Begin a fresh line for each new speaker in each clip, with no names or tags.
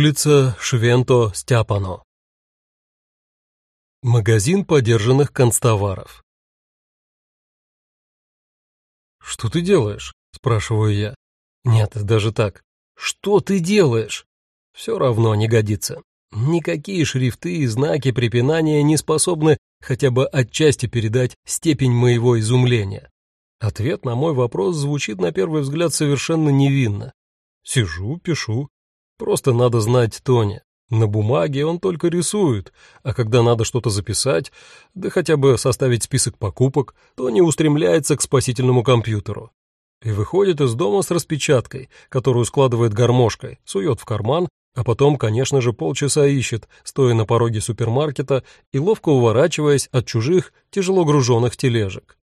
Улица Швенто-Стяпано. Магазин подержанных констоваров. «Что ты делаешь?» — спрашиваю я. «Нет, даже так. Что ты делаешь?» Все равно не годится. Никакие шрифты и знаки препинания не способны хотя бы отчасти передать степень моего изумления. Ответ на мой вопрос звучит на первый взгляд совершенно невинно. Сижу, пишу, Просто надо знать Тони. На бумаге он только рисует, а когда надо что-то записать, да хотя бы составить список покупок, Тони устремляется к спасительному компьютеру. И выходит из дома с распечаткой, которую складывает гармошкой, сует в карман, а потом, конечно же, полчаса ищет, стоя на пороге супермаркета и ловко уворачиваясь от чужих, тяжело груженных тележек.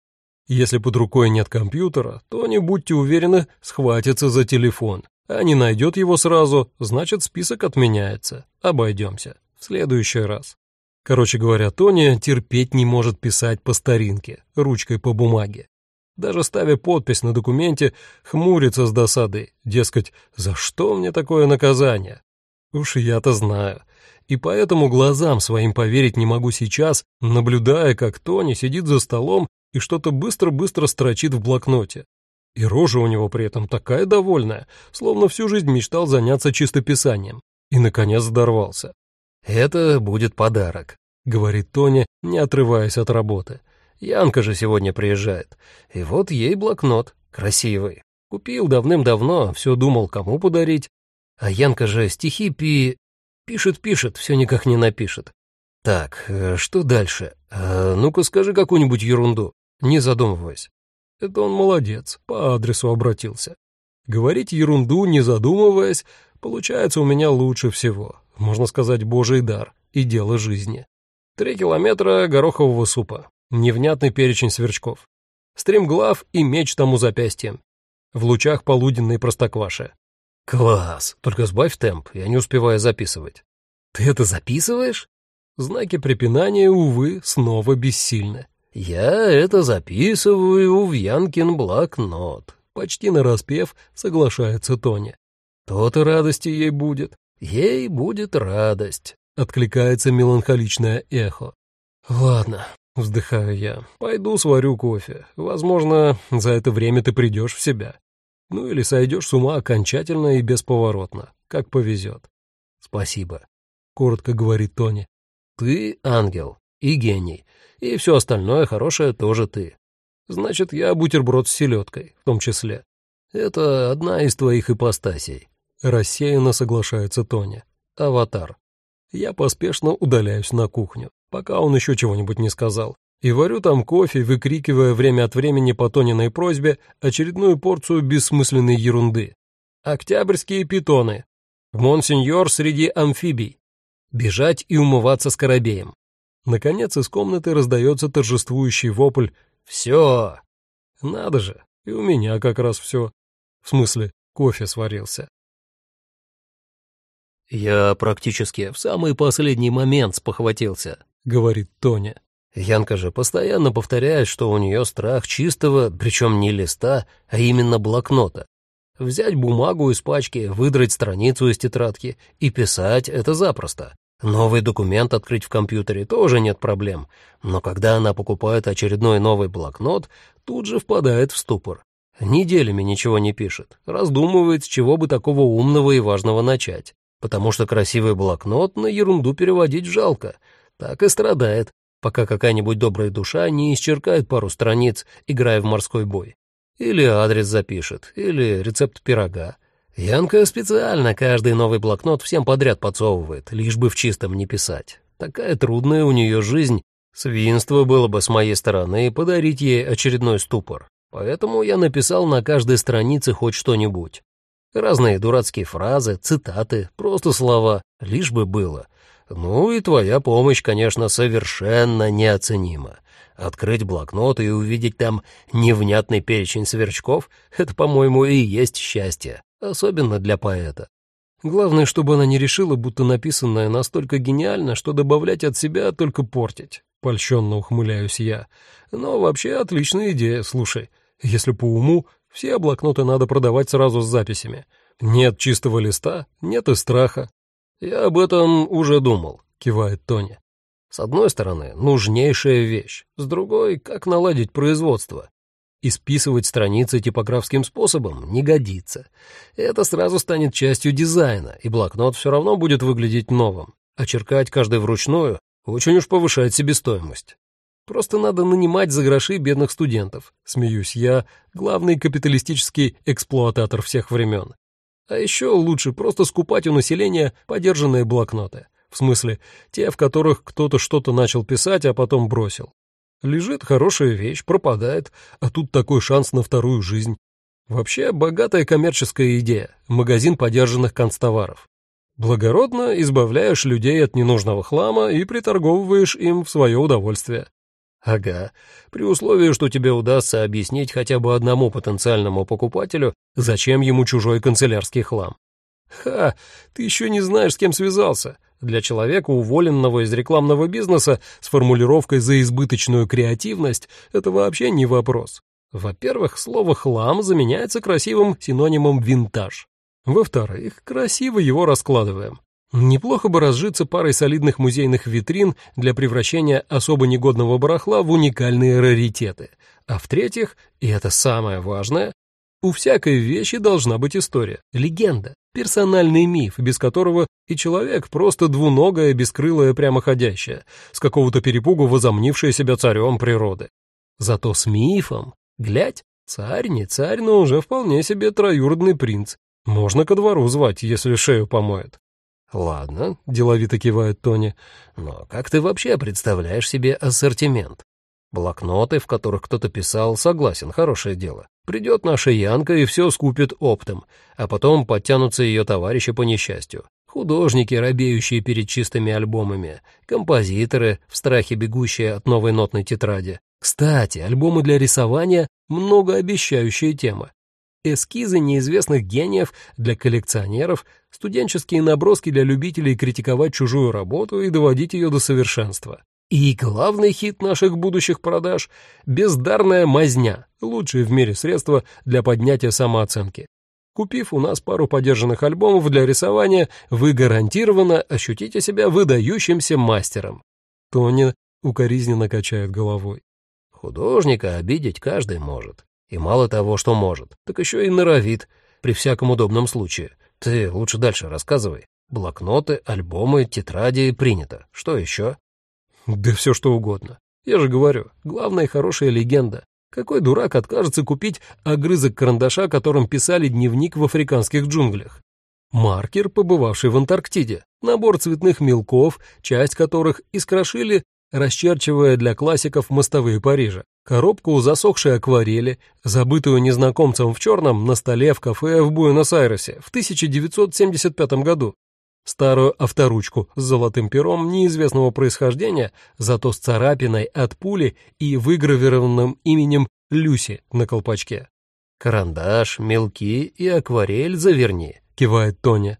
Если под рукой нет компьютера, то не будьте уверены, схватится за телефон а не найдет его сразу, значит, список отменяется. Обойдемся. В следующий раз. Короче говоря, Тони терпеть не может писать по старинке, ручкой по бумаге. Даже ставя подпись на документе, хмурится с досадой, дескать, за что мне такое наказание? Уж я-то знаю. И поэтому глазам своим поверить не могу сейчас, наблюдая, как Тони сидит за столом и что-то быстро-быстро строчит в блокноте. И рожа у него при этом такая довольная, словно всю жизнь мечтал заняться чистописанием. И, наконец, дорвался. «Это будет подарок», — говорит Тони, не отрываясь от работы. «Янка же сегодня приезжает. И вот ей блокнот. Красивый. Купил давным-давно, все думал, кому подарить. А Янка же стихи пи... Пишет-пишет, все никак не напишет. Так, э, что дальше? А, ну-ка скажи какую-нибудь ерунду, не задумываясь. Это он молодец, по адресу обратился. Говорить ерунду, не задумываясь, получается у меня лучше всего. Можно сказать, божий дар и дело жизни. Три километра горохового супа, невнятный перечень сверчков, стримглав и меч тому запястьем. В лучах полуденной простокваши. Класс, только сбавь темп, я не успеваю записывать. Ты это записываешь? Знаки препинания, увы, снова бессильны. «Я это записываю в Янкин блокнот», — почти нараспев соглашается Тони. «То-то радости ей будет. Ей будет радость», — откликается меланхоличное эхо. «Ладно», — вздыхаю я, — «пойду сварю кофе. Возможно, за это время ты придешь в себя. Ну или сойдешь с ума окончательно и бесповоротно, как повезет». «Спасибо», — коротко говорит Тони. «Ты ангел и гений, и все остальное хорошее тоже ты. Значит, я бутерброд с селедкой, в том числе. Это одна из твоих ипостасей. Рассеянно соглашается Тоня. Аватар. Я поспешно удаляюсь на кухню, пока он еще чего-нибудь не сказал, и варю там кофе, выкрикивая время от времени по Тониной просьбе очередную порцию бессмысленной ерунды. Октябрьские питоны. Монсеньор среди амфибий. Бежать и умываться скоробеем. Наконец из комнаты раздается торжествующий вопль «Все!» Надо же, и у меня как раз все. В смысле, кофе сварился. «Я практически в самый последний момент спохватился», — говорит Тоня. Янка же постоянно повторяет, что у нее страх чистого, причем не листа, а именно блокнота. Взять бумагу из пачки, выдрать страницу из тетрадки и писать — это запросто. Новый документ открыть в компьютере тоже нет проблем, но когда она покупает очередной новый блокнот, тут же впадает в ступор. Неделями ничего не пишет, раздумывает, с чего бы такого умного и важного начать, потому что красивый блокнот на ерунду переводить жалко, так и страдает, пока какая-нибудь добрая душа не исчеркает пару страниц, играя в морской бой. Или адрес запишет, или рецепт пирога. Янка специально каждый новый блокнот всем подряд подсовывает, лишь бы в чистом не писать. Такая трудная у нее жизнь. Свинство было бы с моей стороны подарить ей очередной ступор. Поэтому я написал на каждой странице хоть что-нибудь. Разные дурацкие фразы, цитаты, просто слова, лишь бы было. Ну и твоя помощь, конечно, совершенно неоценима. Открыть блокнот и увидеть там невнятный перечень сверчков — это, по-моему, и есть счастье особенно для поэта. Главное, чтобы она не решила, будто написанное настолько гениально, что добавлять от себя только портить. Польщенно ухмыляюсь я. Но вообще отличная идея, слушай. Если по уму, все блокноты надо продавать сразу с записями. Нет чистого листа, нет и страха. «Я об этом уже думал», — кивает Тони. «С одной стороны, нужнейшая вещь, с другой — как наладить производство. Исписывать страницы типографским способом не годится. Это сразу станет частью дизайна, и блокнот все равно будет выглядеть новым. А черкать каждый вручную очень уж повышает себестоимость. Просто надо нанимать за гроши бедных студентов, смеюсь я, главный капиталистический эксплуататор всех времен. А еще лучше просто скупать у населения подержанные блокноты. В смысле, те, в которых кто-то что-то начал писать, а потом бросил. Лежит хорошая вещь, пропадает, а тут такой шанс на вторую жизнь. Вообще, богатая коммерческая идея, магазин подержанных констоваров. Благородно избавляешь людей от ненужного хлама и приторговываешь им в свое удовольствие. Ага, при условии, что тебе удастся объяснить хотя бы одному потенциальному покупателю, зачем ему чужой канцелярский хлам. Ха, ты еще не знаешь, с кем связался. Для человека, уволенного из рекламного бизнеса с формулировкой «за избыточную креативность» это вообще не вопрос. Во-первых, слово «хлам» заменяется красивым синонимом «винтаж». Во-вторых, красиво его раскладываем. Неплохо бы разжиться парой солидных музейных витрин для превращения особо негодного барахла в уникальные раритеты. А в-третьих, и это самое важное, у всякой вещи должна быть история, легенда, персональный миф, без которого и человек просто двуногая, бескрылая прямоходящая, с какого-то перепугу возомнившая себя царем природы. Зато с мифом, глядь, царь не царь, но уже вполне себе троюродный принц. Можно ко двору звать, если шею помоет. «Ладно», — деловито кивает Тони, — «но как ты вообще представляешь себе ассортимент? Блокноты, в которых кто-то писал, согласен, хорошее дело. Придет наша Янка и все скупит оптом, а потом подтянутся ее товарищи по несчастью. Художники, робеющие перед чистыми альбомами, композиторы, в страхе бегущие от новой нотной тетради. Кстати, альбомы для рисования — многообещающая тема эскизы неизвестных гениев для коллекционеров, студенческие наброски для любителей критиковать чужую работу и доводить ее до совершенства. И главный хит наших будущих продаж — бездарная мазня, лучшее в мире средство для поднятия самооценки. Купив у нас пару подержанных альбомов для рисования, вы гарантированно ощутите себя выдающимся мастером. Тони укоризненно качает головой. Художника обидеть каждый может. И мало того, что может, так еще и норовит, при всяком удобном случае. Ты лучше дальше рассказывай. Блокноты, альбомы, тетради принято. Что еще? Да все что угодно. Я же говорю, главная хорошая легенда. Какой дурак откажется купить огрызок карандаша, которым писали дневник в африканских джунглях? Маркер, побывавший в Антарктиде, набор цветных мелков, часть которых искрошили, расчерчивая для классиков мостовые Парижа коробку засохшей акварели, забытую незнакомцем в черном на столе в кафе в Буэнос-Айресе в 1975 году, старую авторучку с золотым пером неизвестного происхождения, зато с царапиной от пули и выгравированным именем Люси на колпачке. «Карандаш, мелки и акварель заверни», — кивает Тоня.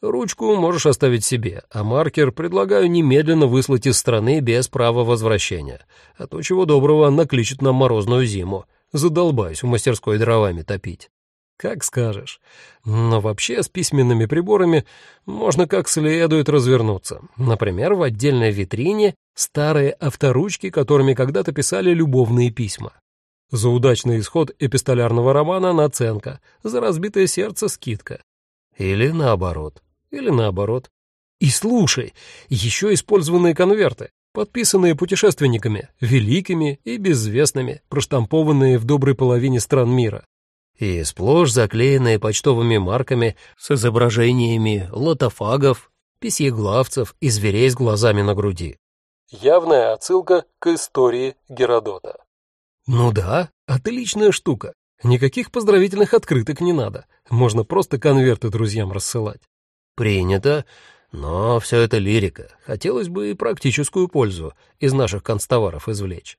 Ручку можешь оставить себе, а маркер предлагаю немедленно выслать из страны без права возвращения. А то чего доброго накличет нам морозную зиму. Задолбаюсь в мастерской дровами топить. Как скажешь. Но вообще с письменными приборами можно как следует развернуться. Например, в отдельной витрине старые авторучки, которыми когда-то писали любовные письма. За удачный исход эпистолярного романа наценка, за разбитое сердце скидка. Или наоборот. Или наоборот. И слушай, еще использованные конверты, подписанные путешественниками, великими и безвестными, проштампованные в доброй половине стран мира. И сплошь заклеенные почтовыми марками с изображениями лотофагов, письеглавцев и зверей с глазами на груди. Явная отсылка к истории Геродота. Ну да, отличная штука. Никаких поздравительных открыток не надо. Можно просто конверты друзьям рассылать. Принято, но все это лирика. Хотелось бы и практическую пользу из наших констоваров извлечь.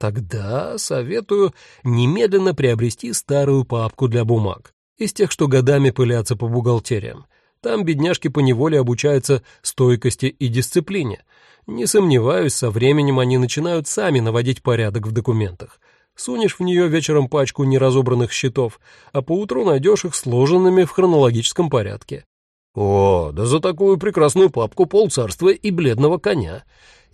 Тогда советую немедленно приобрести старую папку для бумаг, из тех, что годами пылятся по бухгалтериям. Там бедняжки поневоле обучаются стойкости и дисциплине. Не сомневаюсь, со временем они начинают сами наводить порядок в документах. Сунешь в нее вечером пачку неразобранных счетов, а поутру найдешь их сложенными в хронологическом порядке. О, да за такую прекрасную папку полцарства и бледного коня.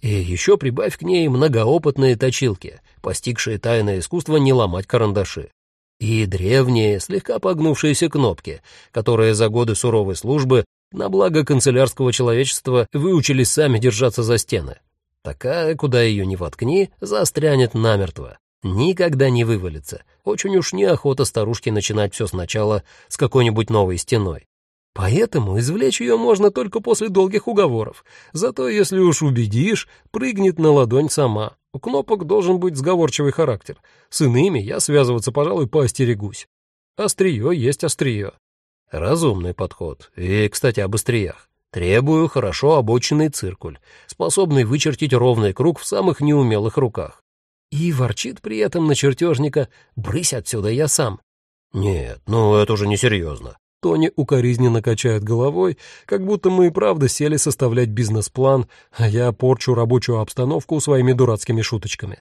И еще прибавь к ней многоопытные точилки, постигшие тайное искусство не ломать карандаши. И древние, слегка погнувшиеся кнопки, которые за годы суровой службы на благо канцелярского человечества выучились сами держаться за стены. Такая, куда ее не воткни, застрянет намертво. Никогда не вывалится. Очень уж неохота старушке начинать все сначала с какой-нибудь новой стеной. Поэтому извлечь ее можно только после долгих уговоров. Зато если уж убедишь, прыгнет на ладонь сама. У кнопок должен быть сговорчивый характер. С иными я связываться, пожалуй, поостерегусь. Острие есть острие. Разумный подход. И, кстати, об остриях. Требую хорошо обоченный циркуль, способный вычертить ровный круг в самых неумелых руках. И ворчит при этом на чертежника «брысь отсюда, я сам». Нет, ну это уже несерьезно. Тони укоризненно качает головой, как будто мы и правда сели составлять бизнес-план, а я порчу рабочую обстановку своими дурацкими шуточками.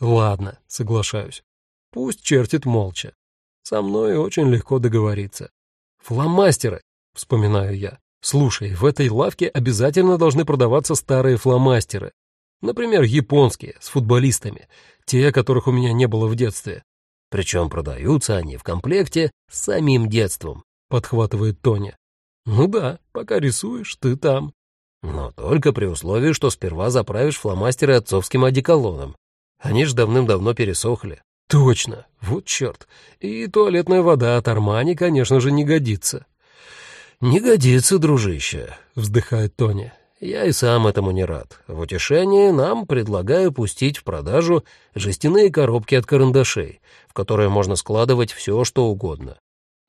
Ладно, соглашаюсь. Пусть чертит молча. Со мной очень легко договориться. Фломастеры, вспоминаю я. Слушай, в этой лавке обязательно должны продаваться старые фломастеры. Например, японские, с футболистами, те, которых у меня не было в детстве. Причем продаются они в комплекте с самим детством, подхватывает Тоня. Ну да, пока рисуешь, ты там. Но только при условии, что сперва заправишь фломастеры отцовским одеколоном. Они ж давным-давно пересохли. Точно, вот черт. И туалетная вода от Армани, конечно же, не годится. «Не годится, дружище», — вздыхает Тоня. «Я и сам этому не рад. В утешение нам предлагаю пустить в продажу жестяные коробки от карандашей, в которые можно складывать все, что угодно.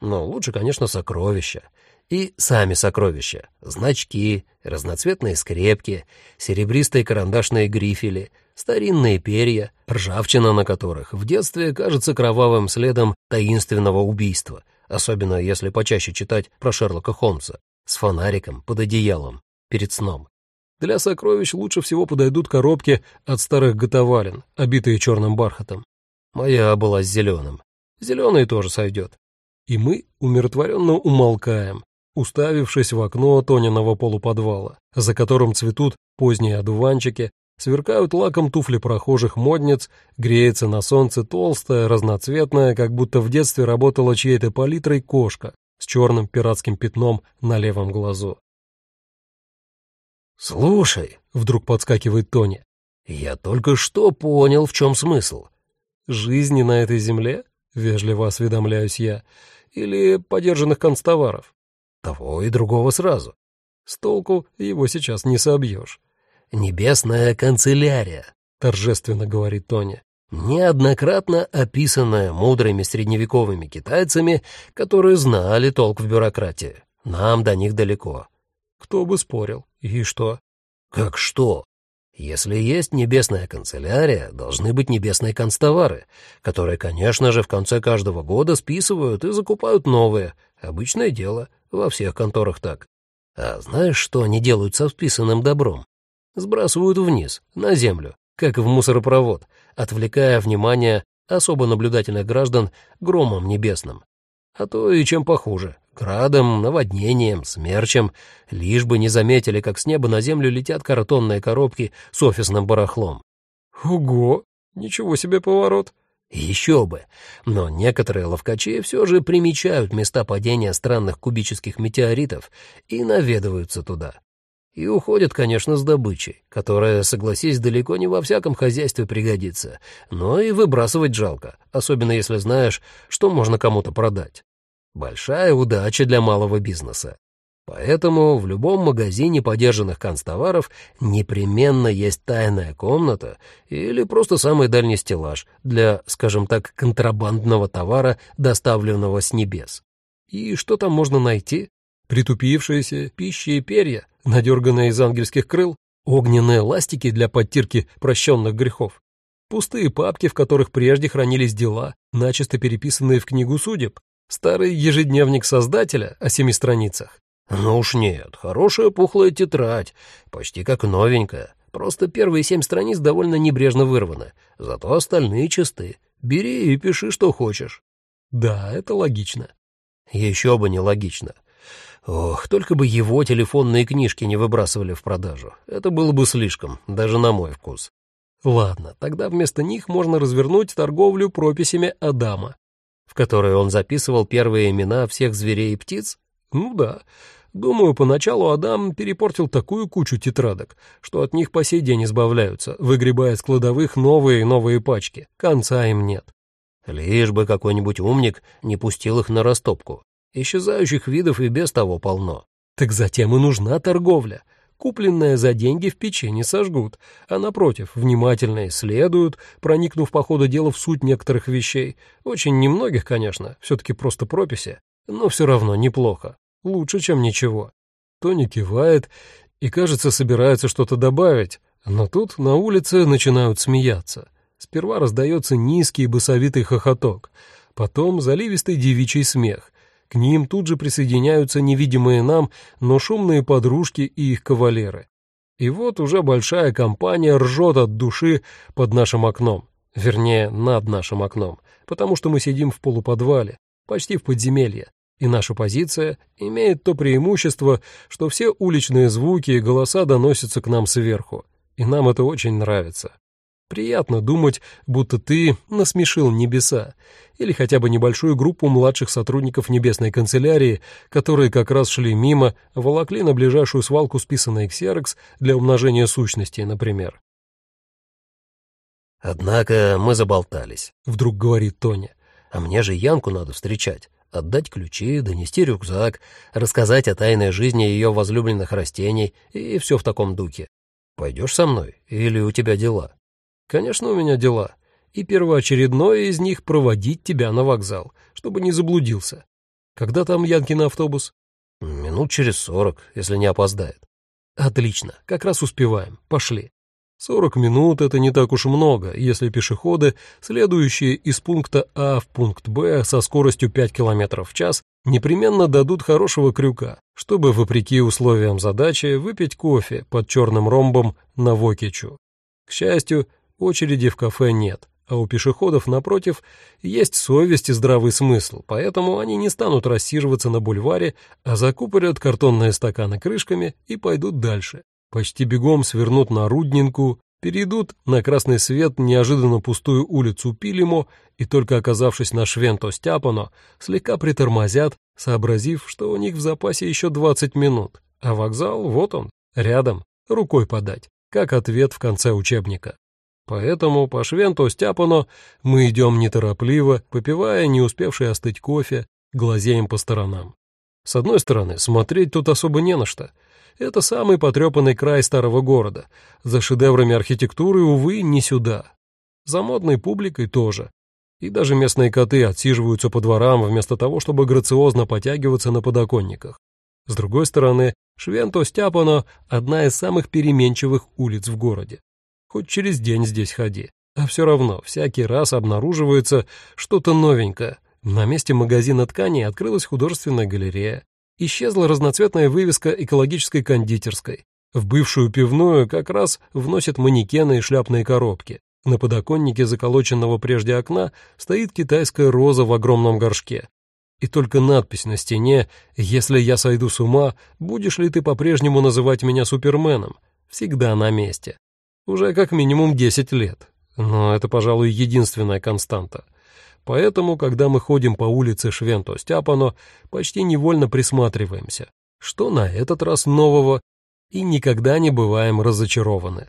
Но лучше, конечно, сокровища. И сами сокровища. Значки, разноцветные скрепки, серебристые карандашные грифели, старинные перья, ржавчина на которых в детстве кажется кровавым следом таинственного убийства, особенно если почаще читать про Шерлока Холмса, с фонариком под одеялом, перед сном. Для сокровищ лучше всего подойдут коробки от старых готовалин, обитые черным бархатом. Моя была с зеленым. Зеленый тоже сойдет и мы умиротворенно умолкаем, уставившись в окно Тониного полуподвала, за которым цветут поздние одуванчики, сверкают лаком туфли прохожих модниц, греется на солнце толстая, разноцветная, как будто в детстве работала чьей-то палитрой кошка с черным пиратским пятном на левом глазу. «Слушай», — вдруг подскакивает Тони, — «я только что понял, в чем смысл». «Жизни на этой земле?» — вежливо осведомляюсь я или подержанных констоваров. Того и другого сразу. С толку его сейчас не собьешь. «Небесная канцелярия», — торжественно говорит Тоня, неоднократно описанная мудрыми средневековыми китайцами, которые знали толк в бюрократии. Нам до них далеко. Кто бы спорил. И что? Как что? Если есть небесная канцелярия, должны быть небесные констовары, которые, конечно же, в конце каждого года списывают и закупают новые. Обычное дело, во всех конторах так. А знаешь, что они делают со списанным добром? Сбрасывают вниз, на землю, как в мусоропровод, отвлекая внимание особо наблюдательных граждан громом небесным. А то и чем похуже, Градом, наводнением, смерчем, лишь бы не заметили, как с неба на землю летят картонные коробки с офисным барахлом. Ого, ничего себе поворот. Еще бы. Но некоторые ловкачи все же примечают места падения странных кубических метеоритов и наведываются туда. И уходят, конечно, с добычей, которая, согласись, далеко не во всяком хозяйстве пригодится, но и выбрасывать жалко, особенно если знаешь, что можно кому-то продать. Большая удача для малого бизнеса. Поэтому в любом магазине подержанных канцтоваров непременно есть тайная комната или просто самый дальний стеллаж для, скажем так, контрабандного товара, доставленного с небес. И что там можно найти? Притупившиеся пищи и перья, надерганные из ангельских крыл, огненные ластики для подтирки прощенных грехов, пустые папки, в которых прежде хранились дела, начисто переписанные в книгу судеб, Старый ежедневник создателя о семи страницах. Ну уж нет, хорошая пухлая тетрадь, почти как новенькая. Просто первые семь страниц довольно небрежно вырваны, зато остальные чисты. Бери и пиши, что хочешь. Да, это логично. Еще бы не логично. Ох, только бы его телефонные книжки не выбрасывали в продажу. Это было бы слишком, даже на мой вкус. Ладно, тогда вместо них можно развернуть торговлю прописями Адама, в которой он записывал первые имена всех зверей и птиц? Ну да. Думаю, поначалу Адам перепортил такую кучу тетрадок, что от них по сей день избавляются, выгребая из кладовых новые и новые пачки. Конца им нет. Лишь бы какой-нибудь умник не пустил их на растопку. Исчезающих видов и без того полно. Так затем и нужна торговля. Купленное за деньги в печи не сожгут, а, напротив, внимательно исследуют, проникнув по ходу дела в суть некоторых вещей. Очень немногих, конечно, все-таки просто прописи, но все равно неплохо. Лучше, чем ничего. Тони кивает и, кажется, собирается что-то добавить, но тут на улице начинают смеяться. Сперва раздается низкий басовитый хохоток, потом заливистый девичий смех. К ним тут же присоединяются невидимые нам, но шумные подружки и их кавалеры. И вот уже большая компания ржет от души под нашим окном, вернее, над нашим окном, потому что мы сидим в полуподвале, почти в подземелье, и наша позиция имеет то преимущество, что все уличные звуки и голоса доносятся к нам сверху, и нам это очень нравится. Приятно думать, будто ты насмешил небеса, или хотя бы небольшую группу младших сотрудников небесной канцелярии, которые как раз шли мимо, волокли на ближайшую свалку списанный ксерокс для умножения сущностей, например. «Однако мы заболтались», — вдруг говорит Тоня. «А мне же Янку надо встречать, отдать ключи, донести рюкзак, рассказать о тайной жизни ее возлюбленных растений и все в таком духе. Пойдешь со мной или у тебя дела?» Конечно, у меня дела. И первоочередное из них — проводить тебя на вокзал, чтобы не заблудился. Когда там Янкин автобус? Минут через сорок, если не опоздает. Отлично, как раз успеваем. Пошли. Сорок минут — это не так уж много, если пешеходы, следующие из пункта А в пункт Б со скоростью 5 км в час, непременно дадут хорошего крюка, чтобы, вопреки условиям задачи, выпить кофе под черным ромбом на Вокичу. К счастью, Очереди в кафе нет, а у пешеходов, напротив, есть совесть и здравый смысл, поэтому они не станут рассиживаться на бульваре, а закупорят картонные стаканы крышками и пойдут дальше. Почти бегом свернут на Руднинку, перейдут на красный свет неожиданно пустую улицу Пилимо и, только оказавшись на Швенто-Стяпано, слегка притормозят, сообразив, что у них в запасе еще 20 минут, а вокзал, вот он, рядом, рукой подать, как ответ в конце учебника. Поэтому по Швенту Стяпано мы идем неторопливо, попивая не успевший остыть кофе, глазеем по сторонам. С одной стороны, смотреть тут особо не на что. Это самый потрепанный край старого города. За шедеврами архитектуры, увы, не сюда. За модной публикой тоже. И даже местные коты отсиживаются по дворам вместо того, чтобы грациозно потягиваться на подоконниках. С другой стороны, Швенто-Стяпано — одна из самых переменчивых улиц в городе. Хоть через день здесь ходи. А все равно всякий раз обнаруживается что-то новенькое. На месте магазина тканей открылась художественная галерея. Исчезла разноцветная вывеска экологической кондитерской. В бывшую пивную как раз вносят манекены и шляпные коробки. На подоконнике заколоченного прежде окна стоит китайская роза в огромном горшке. И только надпись на стене «Если я сойду с ума, будешь ли ты по-прежнему называть меня Суперменом?» всегда на месте. Уже как минимум 10 лет. Но это, пожалуй, единственная константа. Поэтому, когда мы ходим по улице Швенто-Стяпано, почти невольно присматриваемся, что на этот раз нового, и никогда не бываем разочарованы.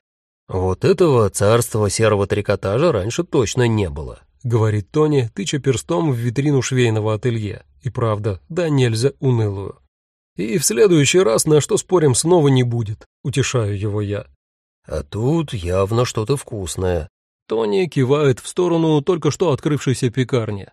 «Вот этого царства серого трикотажа раньше точно не было», — говорит Тони, тыча перстом в витрину швейного ателье. И правда, да нельзя унылую. «И в следующий раз на что спорим снова не будет», — утешаю его я. А тут явно что-то вкусное. Тони кивает в сторону только что открывшейся пекарни.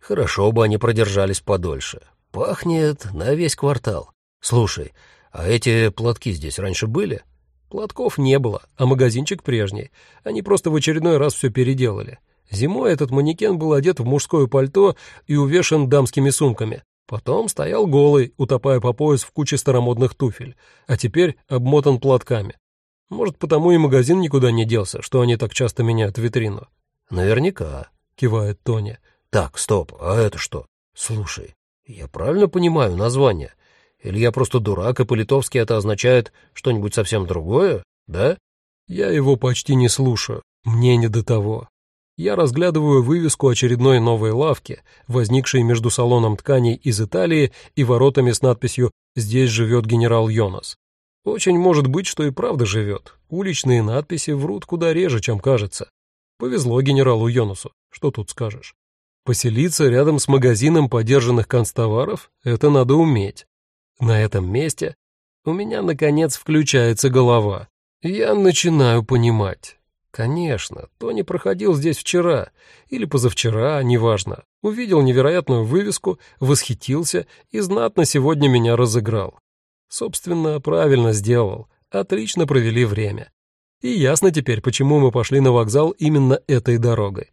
Хорошо бы они продержались подольше. Пахнет на весь квартал. Слушай, а эти платки здесь раньше были? Платков не было, а магазинчик прежний. Они просто в очередной раз все переделали. Зимой этот манекен был одет в мужское пальто и увешан дамскими сумками. Потом стоял голый, утопая по пояс в куче старомодных туфель, а теперь обмотан платками. Может, потому и магазин никуда не делся, что они так часто меняют витрину. Наверняка, кивает Тоня. Так, стоп, а это что? Слушай, я правильно понимаю название?
Или я просто дурак, и по-литовски это означает что-нибудь совсем другое, да?
Я его почти не слушаю, мне не до того. Я разглядываю вывеску очередной новой лавки, возникшей между салоном тканей из Италии и воротами с надписью «Здесь живет генерал Йонас». Очень может быть, что и правда живет. Уличные надписи врут куда реже, чем кажется. Повезло генералу Йонасу, что тут скажешь. Поселиться рядом с магазином подержанных констоваров — это надо уметь. На этом месте у меня, наконец, включается голова. Я начинаю понимать. Конечно, Тони проходил здесь вчера или позавчера, неважно. Увидел невероятную вывеску, восхитился и знатно сегодня меня разыграл. Собственно, правильно сделал. Отлично провели время. И ясно теперь, почему мы пошли на вокзал именно этой дорогой.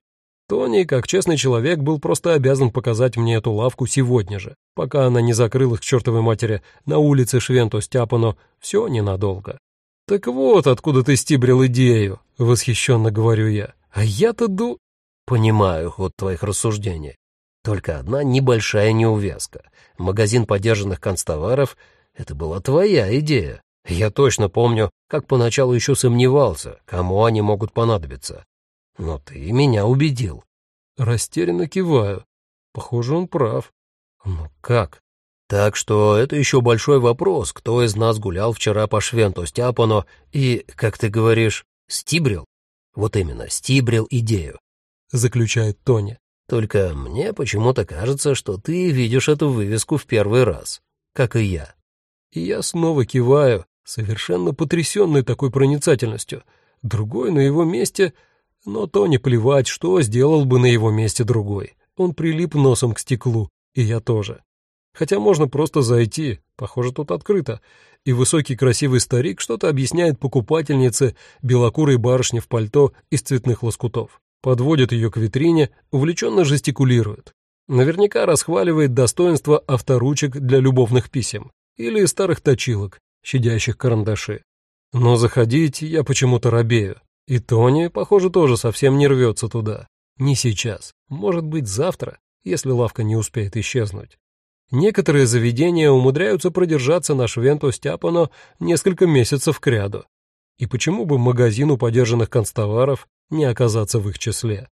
Тони, как честный человек, был просто обязан показать мне эту лавку сегодня же, пока она не закрылась к чертовой матери на улице Швенто-Стяпано, все ненадолго. «Так вот, откуда ты стибрил идею», — восхищенно говорю я. «А я-то ду...»
«Понимаю ход твоих рассуждений. Только одна небольшая неувязка. Магазин подержанных констоваров — это была твоя идея. Я точно помню, как поначалу еще сомневался, кому они могут понадобиться. Но ты меня убедил».
Растерянно киваю. Похоже, он прав.
«Ну как?» Так что это еще большой вопрос, кто из нас гулял вчера по Швенту Стяпану и, как ты говоришь, стибрил? Вот именно, стибрил идею, —
заключает Тони.
Только мне почему-то кажется, что ты видишь эту вывеску в первый раз, как и я.
И я снова киваю, совершенно потрясенный такой проницательностью. Другой на его месте, но Тони плевать, что сделал бы на его месте другой. Он прилип носом к стеклу, и я тоже. Хотя можно просто зайти, похоже, тут открыто, и высокий красивый старик что-то объясняет покупательнице белокурой барышне в пальто из цветных лоскутов. Подводит ее к витрине, увлеченно жестикулирует. Наверняка расхваливает достоинство авторучек для любовных писем или старых точилок, щадящих карандаши. Но заходить я почему-то робею. И Тони, похоже, тоже совсем не рвется туда. Не сейчас. Может быть, завтра, если лавка не успеет исчезнуть. Некоторые заведения умудряются продержаться на Швенто Стяпано несколько месяцев кряду. И почему бы магазину подержанных констоваров не оказаться в их числе?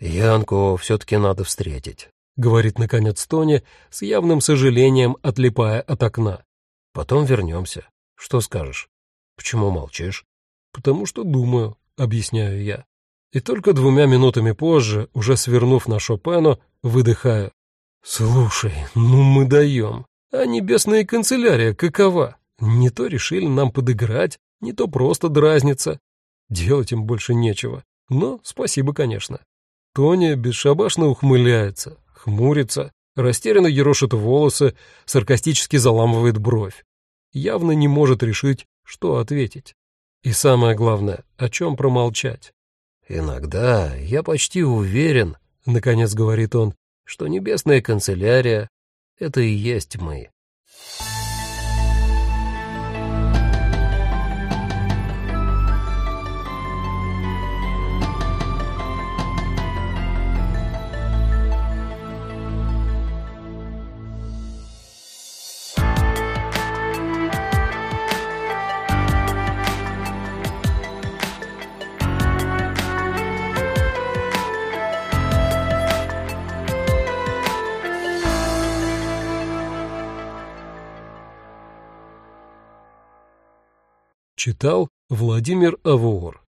«Янку все-таки надо встретить», — говорит наконец Тони, с явным сожалением отлипая от окна. «Потом вернемся. Что скажешь? Почему молчишь?»
«Потому что думаю», — объясняю я. И только двумя минутами позже, уже свернув на Шопену, выдыхаю. «Слушай, ну мы даем. А небесная канцелярия какова? Не то решили нам подыграть, не то просто дразниться. Делать им больше нечего. Но спасибо, конечно». Тоня бесшабашно ухмыляется, хмурится, растерянно ерошит волосы, саркастически заламывает бровь. Явно не может решить, что ответить. И самое главное, о чем промолчать.
«Иногда я почти уверен», — наконец говорит он, что небесная канцелярия — это и есть мы.
Читал Владимир Авуор.